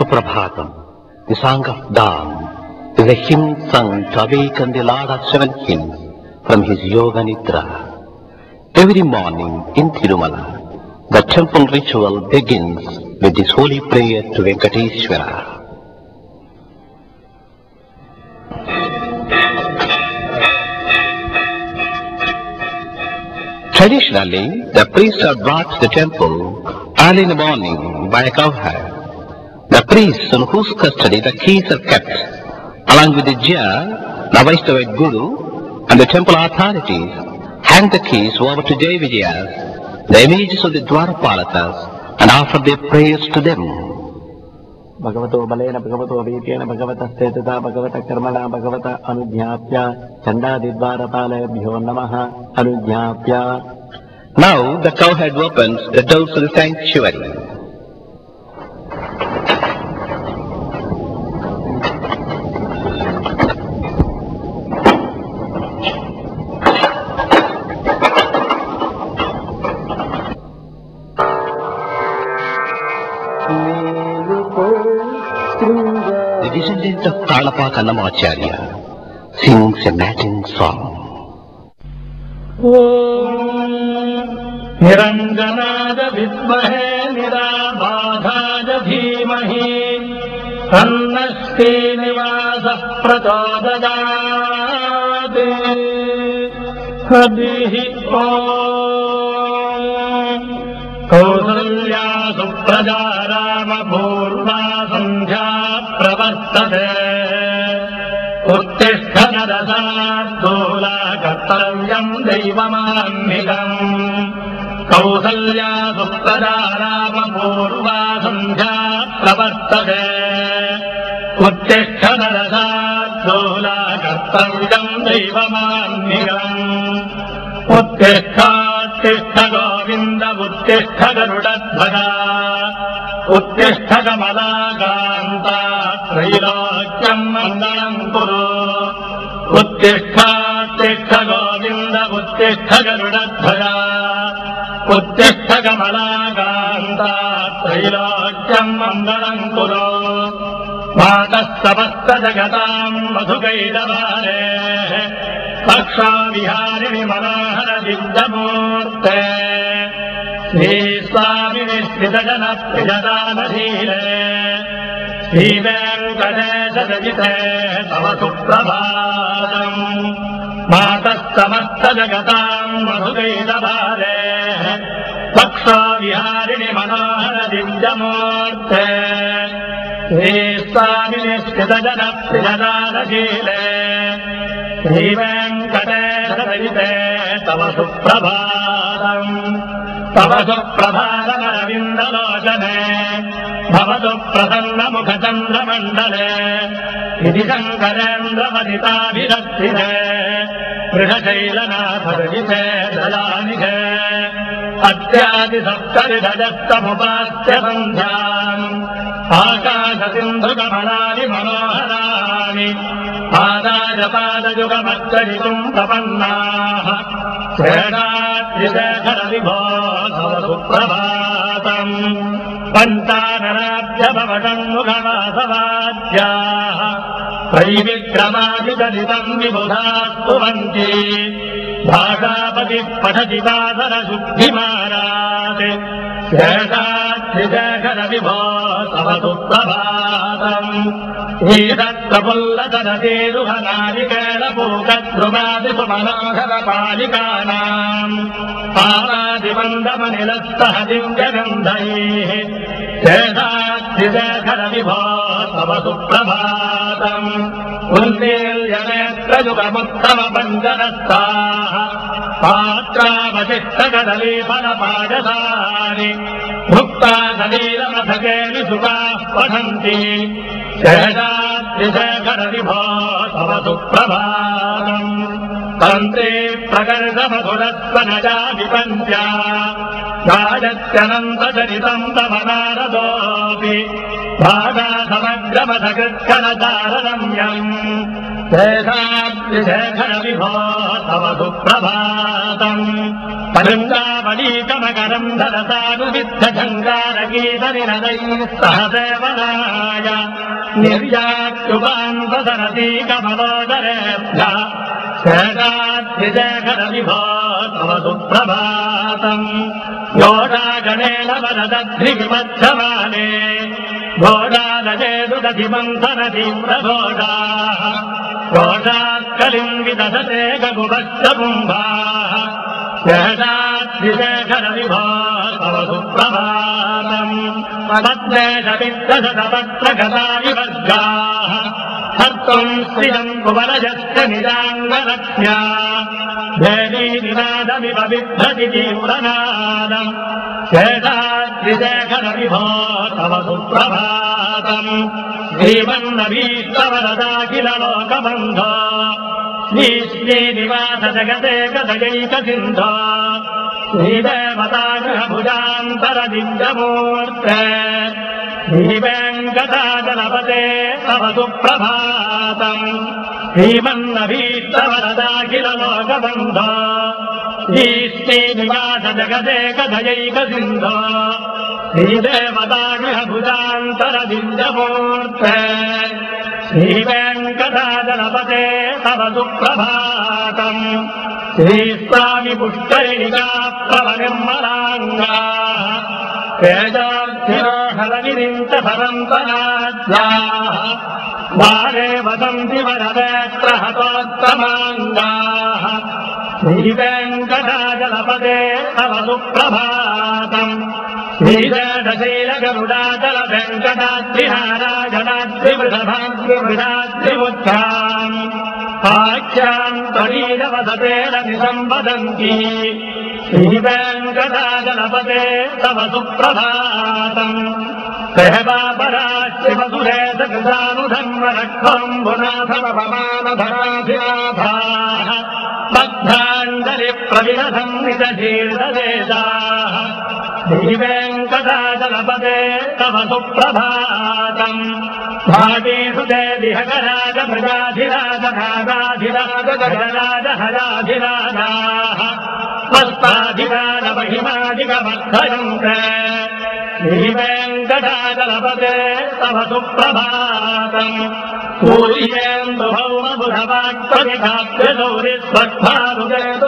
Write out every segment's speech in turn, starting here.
The of dawn, is a hymn sung to awaken the hymns from his yoga nidra. Every morning in Tirumala, the temple ritual begins with this holy prayer to Venkateshwara. Traditionally, the priests are brought to the temple early in the morning by a cowherd. The priest in whose custody the keys are kept, along with the jar, the Vaishnavite Guru, and the temple authorities, hang the keys over to Jai Vijayas, the images of the Dwarapalakas, and offer their prayers to them. भगवतो बलेन भगवतो वीर्येण भगवतस्ते तथा भगवतः कर्मणा भगवत अनुज्ञाप्य चण्डादिद्वारपालभ्यो नमः अनुज्ञाप्य Now the cow had opens the doors of the sanctuary. A matin song. निरञ्जनाय विद्महे निराबाधाय धीमहि अन्नश्रीनिवासः प्रचोदयात् हरिः ॐ कौसल्या सुप्रजा प्रवर्तते उत्तिष्ठ नरसार्दूला कर्तव्यम् दैवमान्निकम् कौसल्या सुप्रजा रामपूर्वा सन्ध्या प्रवर्तते उत्तिष्ठ नरसार्दूला कर्तव्यम् दैवमान्निकम् उत्तिष्ठात्तिष्ठ गोविन्द उत्तिष्ठ गरुडध्वजा उत्तिष्ठ कमलाकान्ता त्रैलोक्यम् मङ्गलम् कुरु उत्तिष्ठात्तिष्ठ गोविन्द उत्तिष्ठ गरुडध्वजा उत्तिष्ठ कमलाकान्ता त्रैलोक्यम् मङ्गलम् कुरु मातः समस्त जगताम् मधुकैरवारे कक्षाविहारिणि मनोहर दिव्यमूर्ते श्रीस्वामिनि श्रितजनप्रियदानशीले श्रीवेङ्कटेशरजिते तव सुप्रभातम् मातः समस्तजगताम् मधुकैरवारे कक्षाविहारिणि मनोहर दिव्यमूर्ते श्रीस्वामिनि श्रितजनप्रियदानशीले श्रीवेङ्कटेशरजिते तव सुप्रभातम् తవసు ప్రధానరవిందలోచనే భవతు ప్రసన్నముఖచంద్రమండలే ఇది శంకరేంద్రమదితాభిరక్షిణే వృషశైలనాథే దళానిఘే అత్యాదిసప్తరిధజస్తముపాస్య సంధ్యాం ఆకాశసింధుకమలాని మనోహరా दयुगमगरितुम् प्रपन्नाः। श्रिदश विभातम् पञ्चालराद्यभटम् मुखवासवाद्याः प्रैविक्रमा विबुधा विमुखा स्तुवन्ति भातापति पठिता सह ేషాక్షిజగరవిభోసవసుప్రభాతం వీరత్రపుల్లదరదేరుహనారికేళపూకద్రుమాదిపుమనోహరపాలికానాం పారాదిబంధమనిలస్తహ దివ్యగంధైः శేషాక్షిజగరవిభోసవసుప్రభాతం ఉల్లీల్యనేత్రయుగముత్తమ పంజనస్థాः तव सुप्रभातम् उन्मील्यनेत्रयुगमुत्तमपञ्चरस्ताः पात्रावशिष्टकदलीफलपादसानि भुक्ता सलीलमथकेनि सुखाः पठन्ति शेषाद्रिशेखरविभो तव सुप्रभातम् तन्त्रे प्रकर्षमधुरस्वनजा विपञ्चा राजत्यनन्तचरितम् तव नारदोऽपि भागासमग्रमथकृत्कलचाररम्यम् शेषाब्धिशेखरविभो तव सुप्रभातम् परिङ्गावलीकमकरम् धरतारुविद्धङ्गारगीतनिरदैः सह सेवनाय निर्यात्युपाम् वसरतीकमलोदरेभ्यः शेषाब्धिशेखरविभो तव सुप्रभातम् योषागणेन वरदध्रिविमध्यमाने సుప్రభాతం యోడాగణేన వరదద్రివిమధ్యమానే ఘోడాలజేదుదధిమంతర తీవ్రఘోడా ఘోషాత్కలిం విదధతే గగుభక్తపుంభాः శేషాద్విశేఖర హర్తం శ్రియం భువనజస్త నిజాంగరథ్యా దేవీ నినాదమివ విభ్రతి జీవనాదం శేషాద్రిశేఖర విభో తవ సుప్రభాతం శ్రీమన్నవీస్తవరదాఖిల లోకబంధ శ్రీ శ్రీవేంకటాచలపతే తవ సుప్రభాతం. శ్రీమన్నభీష్టవరదాఖిల లోకబంధో శ్రీ శ్రీనివాస జగతే కథయైక సింధో శ్రీదేవతాగ్రహభుజాంతర దివ్యమూర్తే శ్రీవేంకటాచలపతే తవ సుప్రభాతం శ్రీస్వామి పుష్కరిణికా ప్రవనిర్మలాంగా వేదార్థిరోహరవిరించ పరంపరాజ్యాः వారే వదంతి వరవేత్రహతోత్తమాంగాः भाग्यान्तरीरवसतेरमिदम् वदन्ति श्रीवेङ्कटाजलपते तव सुप्रभातम् कृतानुधर्मरक्षम्बुनाथमपमानधराभिराभाः बद्धाञ्जलिप्रविरधम् निजशीर्दवेदाः श्रीवेङ्कटाजलपते तव सुप्रभातम् भागेषु ते दिहकराज मृगाधिराज नागाधिराज गजराज हराधिराजाः स्वस्थाधिराज महिमाधिकमर्थयन्ते श्रीवेङ्कटाचलपदे तव सुप्रभातम् सूर्येन्दुभौमबुधवाक्प्रतिघात्यशौरिस्वक्भारुदेतु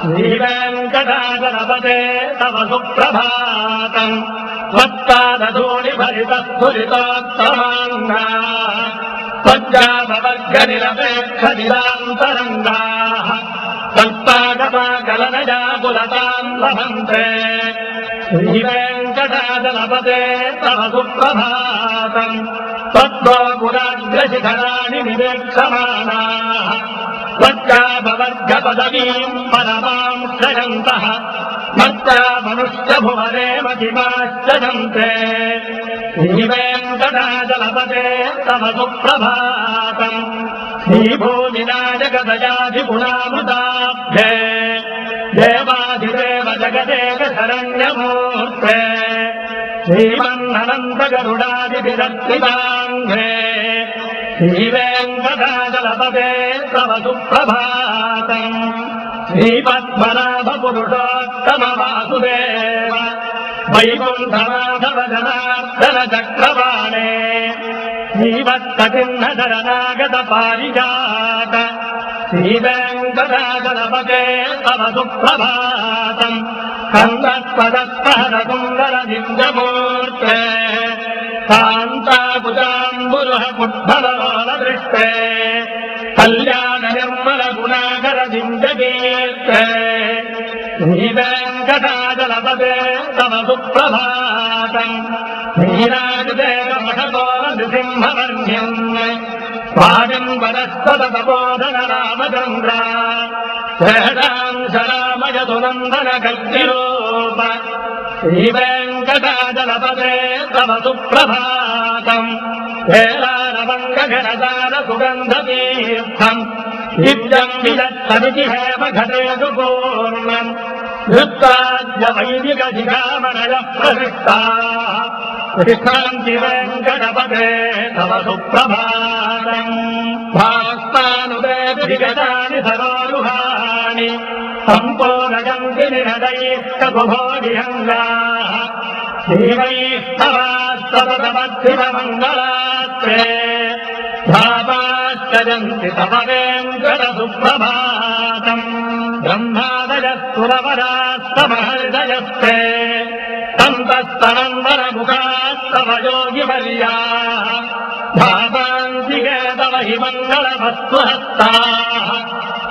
శ్రీవేంకటాచలపతే తమ సుప్రభాతం. త్వత్పాదూని భరితస్ఫురితోత్తమాంగా త్వజ్జాభవర్గనిరపేక్ష నిరాంతరంగా త్వత్పాదపాకలనజా పులతాం లభంతే. శ్రీవేంకటాచలపతే తమ సుప్రభాతం. త్వద్గోకురాగ్రశిఖరాణి నివేక్షమాణా त्वज्जापवर्गपदवीम् परमाम् श्रयन्तः मत्ता मनुष्यभुवने मतिमाश्चरन्ते श्रीवेङ्कटाचलपदे तव सुप्रभातम् श्रीभूमिनाजगदयाधिगुणामृताभ्ये देवाधिदेव जगदेव शरण्यमूर्ते श्रीमन्ननन्दगरुडादिभिरर्पिताङ्घ्रे శ్రీవేంకటాచలపదే తవ సుప్రభాతం శ్రీపద్మనాభ పురుషోత్తమ వాసుదేవ వైకుంఠనాథవ జనార్దన చక్రవాణే శ్రీవత్తకిన్నగత పారిజాత శ్రీవేంకటాచలపదే తవ సుప్రభాతం సుందర దివ్యమూర్తే ुजाम्बुरुहमुद्भवमानदृष्टे कल्याणनिर्मलगुणाकरदिन्दगीर्ते नीवेङ्कटाजलपदे तव सुप्रभातम् नीराजदेवमषतो नृसिंहवर्ण्यम् स्वागम् वदस्तदपोधन रामचन्द्रा शेषाम् शरामयसुनन्दनकर्तिरूप శ్రీవేంకటాచలపదే తమ సుప్రభాతం. వేలారవంగఘనదార సుగంధతీర్థం నిత్యం విదత్తమితి హేమ ఘటేషు పూర్ణం. ధృత్వాద్య వైదిక శిఖామణయ ప్రవిష్టాः విశ్రాంతి వెంకటపదే తవ సుప్రభాతం. భాస్తానుదే విగతాని సరోరుహాణి సంపూర్ణగంతి నిరదైస్తభోగిహంగా దేవైస్తవస్తవమధ్యురమంగళాత్రే భావాశ్చరంతి తవ వెంకట సుప్రభాతం బ్రహ్మాదయస్సురవరాస్తమహృదయస్తే సంతస్తనందరముఖాస్తవ యోగివర్యా భావాంతికే తవ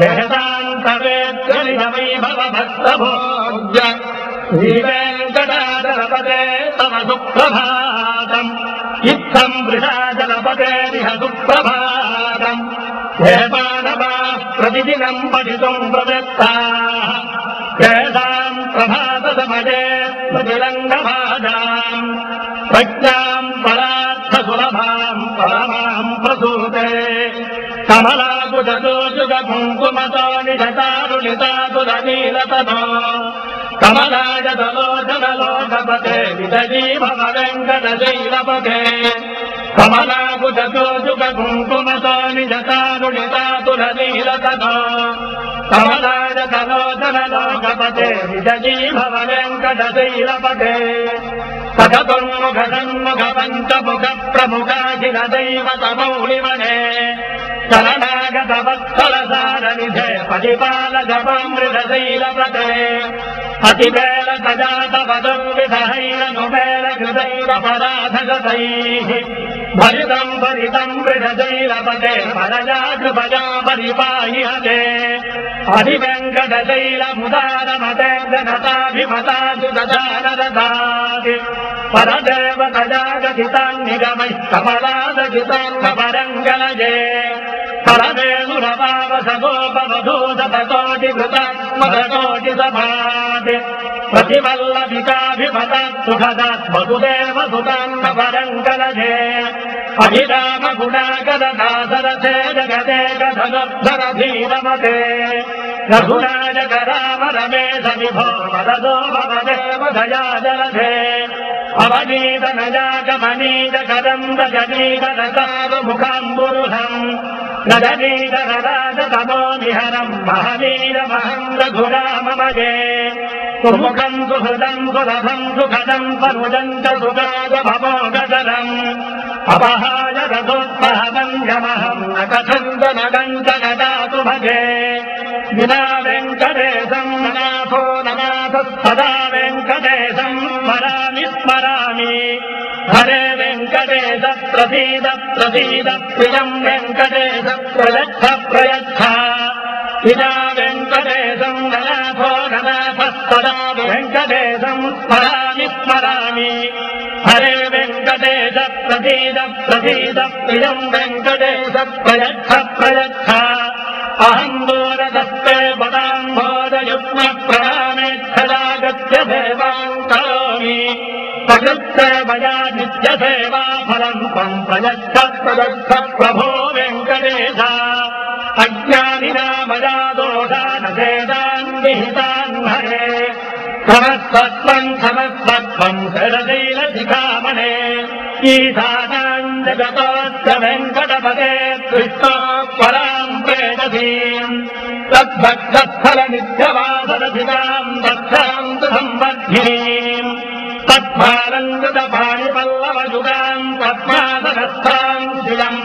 సేతో వేదాంత వేద్య వైభవ భక్త భోజ్య శ్రీవేంకటాచలపదే తవ సుప్రభాతం లక్ష్మీ నివాస నిరవధ్య గుణైక సింధో సంసార సాగర సముత్తరణైక సేతో వేదాంత వేద్య వైభవ భక్త భోజ్య శ్రీవేంకటాచలపదే తవ సుప్రభాతం ఇత్థం వృషాచలపదేరిహ సుప్రభాతం దేవానవా ప్రతిదినం పఠితుం వెంకట శైలపతే సన్ముఖ పంచముఖ ప్రముఖాఖిల దైవత మౌళివనే వత్సల సార నిధే పరిపాల జపమృత శైలపతే అతివేల సజాత పదం విధైరను వేల హృదైర పరాధగతై భరితం భరితం మృఢశైలపతే పరజాగృపజా పరిపాహి హతే అధివెంకట శైలముదారమతే జనతాభిమతాసు దదానదాది పరదేవ సజాగతితాన్నిగమై కమలాదగితాన్న పరంగలజే పరమేశురపావసగోపవధూతకోటి కృతాత్మకోటి సభాది ప్రతివల్లభికాభిమత సుతాన్న పరంగలజే అభిరామ గుణాకర దాసరథే జగదే కథగధర ధీరమతే రామ రమేశ విభో వరదో భవదేవ దయాజలధే अवबीत न जागमनीर कदम्बदीत रताग मुखम् बुरुधम् न गदीर रदागतमो सुमुखम् सुहृदम् सुलभम् सुखदम् पृजन्त च भमो गदम् अपहाय रथोत्तहदं गमहं न कथम् तु गन्त गदातु भजे। विना वेङ्कटे ప్రసీద ప్రసీద ప్రియం వెంకటేశ ప్రయచ్ఛ ప్రయచ్ఛ ఇదా వెంకటేశం నలాభో ననాథ వెంకటేశం స్మరామి స్మరామి. హరే వెంకటేశ ప్రసీద ప్రసీద ప్రియం వెంకటేశ ప్రయచ్ఛ ప్రయచ్ఛ అహం దూరదత్తే పదాంబోధయుగ్మ ప్రాణేచ్ఛదాగత్య సేవాం కరోమి. ప్రకృత్య మయా నిత్య సేవా अनस्तत्प्रदस्थप्रभो वेङ्कटेश। अज्ञानिनामजादोषानवेदान् विहितान्हे समस्तत्वम् समस्तत्त्वमने ईशानान्दगता वेङ्कटपदे कृष्णोत् पराम् प्रेदधीम् तद्भक्तस्थलनित्यवासरधिकाम् दक्षाम् तु सम्बद्धिनीम् నిత్యవాసరథితాం దక్షాంతు సంవర్ధినీం తత్మానందత పాణి పల్లవయుగాం పద్మాసనస్థాం శివం.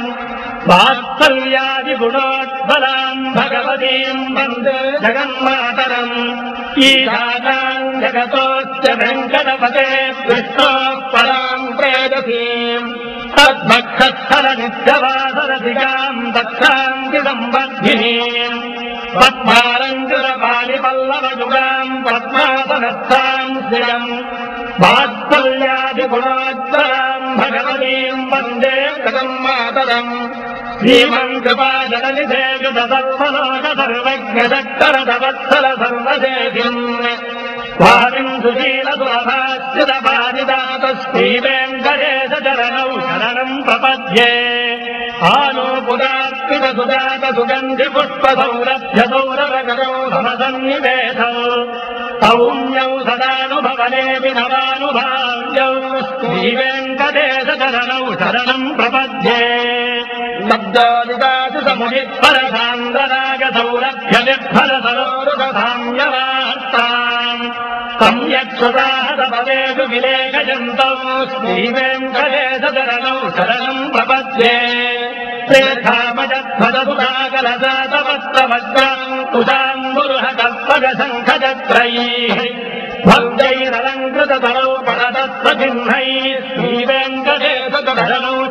వాత్సల్యాది గుణోద్బలాం భగవతీం వందే జగన్మాతరం. ఈశానాం జగతోశ్చ వెంకటపతే కృష్ణో పరాం ప్రేదసీం वात्सल्यादिगुणात्तराम् भगवतीम् वन्दे कृतम् मातरम् श्रीमम् कृपाजलिधे कृतसत्वलोकसर्वज्ञशक्तरसवत्सर सर्वदेशिम् स्वामिम् सुशीलसुरभाश्रितपादिदातश्रीवेङ्कटेशचरणौ शरणम् प्रपद्ये आलोपुरात्मितसुजातसुगन्धिपुष्पसौरभ्यसौरभगौ समसन्निवेशौ सौम्यौ सदा కృత సర్వలోక సర్వజ్ఞ శరణం ప్రపద్యే. ఆలోపురాత్మిత సుజాత సుగంధి పుష్ప సౌరభ్య సౌరభగరౌ సమసన్నివేశౌ శరణం ప్రపద్యే. శబ్దాదిదాది సముదిత్పర సాంద్రరాగ సౌరభ్య భక్తైరలంకృతరౌ సమ్యక్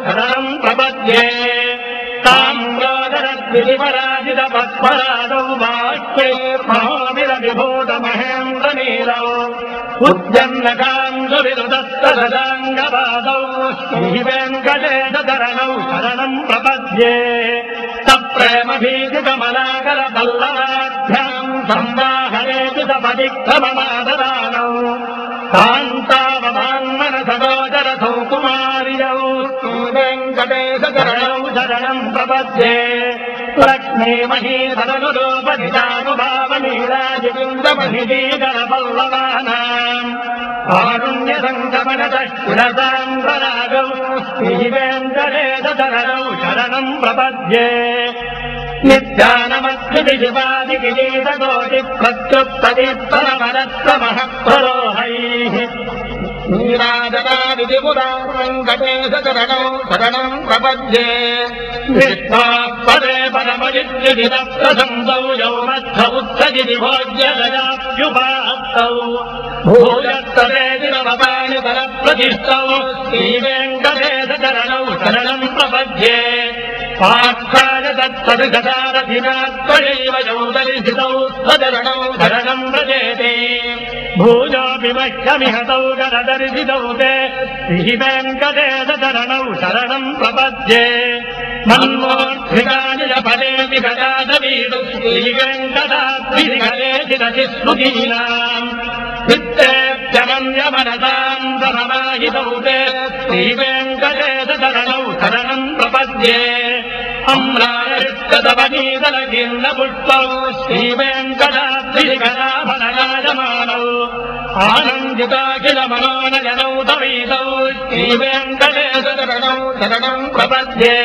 శరణం ప్రపద్యే ేఖామజత్వదపురాగలజాతవస్త్రవజ్రాంకుశాంబురుహ కల్పగ శంఖచక్రైः భవ్యైరలంకృత విభూత శ్రీవేంకటేశరణౌ శరణం ప్రపద్యే సప్రేమ భీతి కమలాకర పల్లవాభ్యాం సంవాహన సపదిక్రమమాదరాణౌ కాంతావమాన్మన సగోదర సౌకుమార్యౌ. శ్రీవేంకటేశరణౌ శరణం ప్రపద్యే. లక్ష్మీమహీధరను రూపదితానుభావనీరాజింద్రమహిదీధర పల్లవానాం కారుణ్య సంగమన దక్షిణసాంధ్రరాగౌ శ్రీవేంకటేశరణౌ శరణం ప్రపద్యే. నిత్యానమస్కృతి శివాది కిరీటకోటి ప్రత్యుత్తరీత్తరమరత్వమహప్రరోహైः నీరాజనాదిపురాంకటేశరణౌ శరణం ప్రపద్యే విశ్వాపదే పరమజిద్యుదిత ప్రశంసౌ యౌమత్థ ఉత్సజిది భోజ్యదయాప్యుపాత్తౌ భూయస్తదేదినవపాని తర ప్రతిష్టౌ శ్రీవేంకటేశరణౌ శరణం ప్రపద్యే పాక్షాయ తత్సరిగతారథినాత్మయైవ యౌదరిసితౌ సదరణౌ శరణం వ్రజేతే భూజోపి మహ్యమిహతౌ గరదరిసితౌ తే శ్రీవేంకటేశరణౌ శరణం ప్రపద్యే మన్మోర్ధికాని పదే విగతాదవీడు శ్రీవేంకటాద్విగలేతి స్మృతీనాం విత్తేప్యమన్యమనసాం సమాహితౌ తే శ్రీవేంకటేశరణౌ శరణం ప్రపద్యే అమ్రాయస్తవనీదలగిన్న పుష్పౌ ఆనందితాఖిల మనోనయనౌ తవీతౌ శ్రీవేంకటేశరణౌ శరణం ప్రపద్యే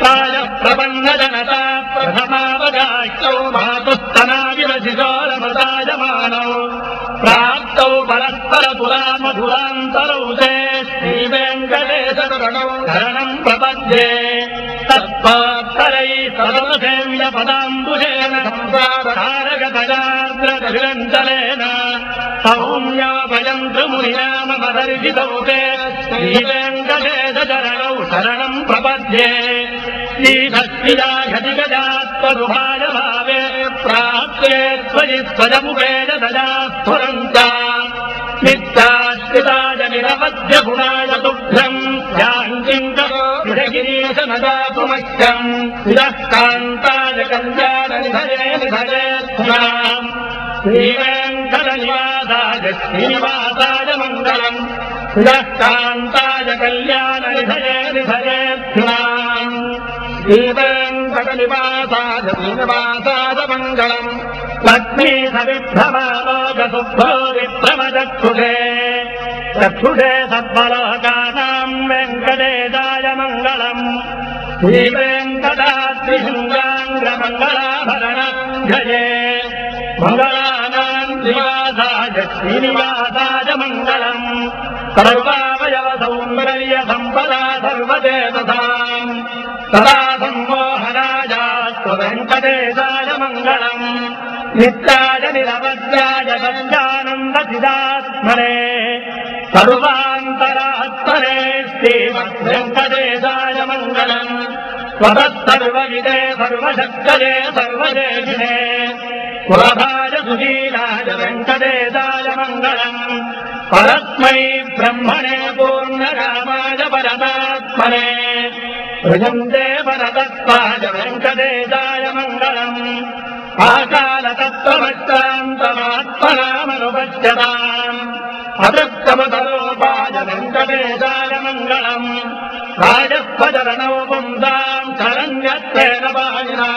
ప్రాయ ప్రపన్న జనత ప్రథమావగాష్టౌ మాతుస్తనావిరసిజోరమతాయమానౌ ప్రాప్తౌ పరస్పర పురా మధురాంతరౌ శ్రీవేంకటేశరణౌ శరణం ప్రపద్యే సర్వసేవ్య పదాంబుజేన సంసారకారగతగాద్రవిరంచలేన సౌమ్యాభయంతు మునినామదర్శితౌ తే శ్రీవేంకటేశరణౌ శరణం ప్రపద్యే శ్రీభక్తియాఘటిగజాత్వరుభాయ భావే ప్రాప్తే త్వయి స్వజముఖేన దజాస్ఫురంత యాంకింకగిరీశ నదాతు మహ్యం ఇదః కాంతాయ కళ్యాణ నిధయే నిధయే శ్రీవేంకట నివాసాయ శ్రీనివాసాయ మంగళం. ఇదః కాంతాయ కళ్యాణ నిధయే నిధయే శ్రీవేంకట నివాసాయ శ్రీనివాసాయ మంగళం లక్ష్మీ సవిభ్రమాలోక శుభ్రో విభ్రమచక్షుషే చక్షుషే సద్బలోకానాం మంగళం. శ్రీవేంకటాద్రిశృంగాంగ్రమంగళాభరణే మంగళానాం శ్రీనివాసాయ శ్రీనివాసాయ మంగళం. సర్వావయ సౌందర్య సంపదా సర్వదేవతాం సదా సమ్మోహనాయాస్తు వెంకటేశాయ మంగళం. నిత్యాయ నిరవధ్యాయ సత్యానంద సర్వాంతరా श्रीमद्वेङ्कटेशाय मङ्गलम् त्वतत्सर्वविदे सर्वशक्तये सर्वदेशिने पुरभाय सुशीलाय वेङ्कटेशाय मङ्गलम् परस्मै ब्रह्मणे पूर्णरामाय परमात्मने भजन्ते परतत्त्वाय वेङ्कटेशाय मङ्गलम् आकालतत्त्वभक्तान्तमात्मनामनुपश्यताम् अतः राजस्वचरणौ पुंसाम् शरण्यत्रेण पाणिना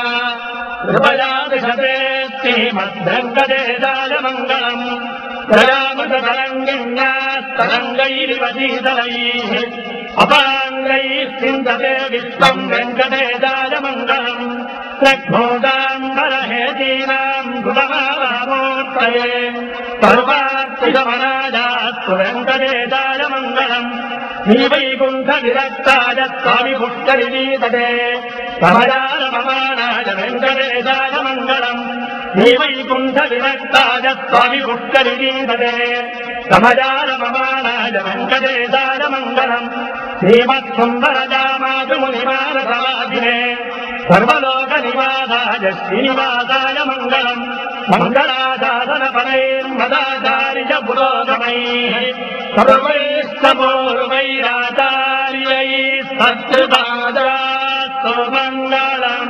कृपया दिशते श्रीमद्वेङ्कटेशाय मङ्गलम् प्रयामतरङ्गिण्यास्तरङ्गैरिव शीतलैः अपाङ्गैः सिन्दते विश्वम् वेङ्कटेशाय मङ्गलम् प्रज्ञोदाम्बरहेतीनाम् गुणमालामूर्तये सर्वार्थिगमनायास्तु वेङ्कटेशाय मङ्गलम् నీ వైకుంఠ నిరక్తాయ స్వామి పుష్కరిణీతటే సమయాన ప్రమాణాయ వెంకటేశాయ మంగళం నీ వైకుంఠ విరక్తాయ స్వామి పుష్కరిణీతటే సమయాన ప్రమాణాయ వెంకటేశాయ మంగళం శ్రీమత్సుందర జామాతు మునిమాన సమాధినే సర్వలోక నివాసాయ శ్రీనివాసాయ మంగళం. మంగళాదాసన పరైర్మదాచార్య పురోగమై సర్వైస్తమోరువైరాచార్యై సత్తు మంగళం.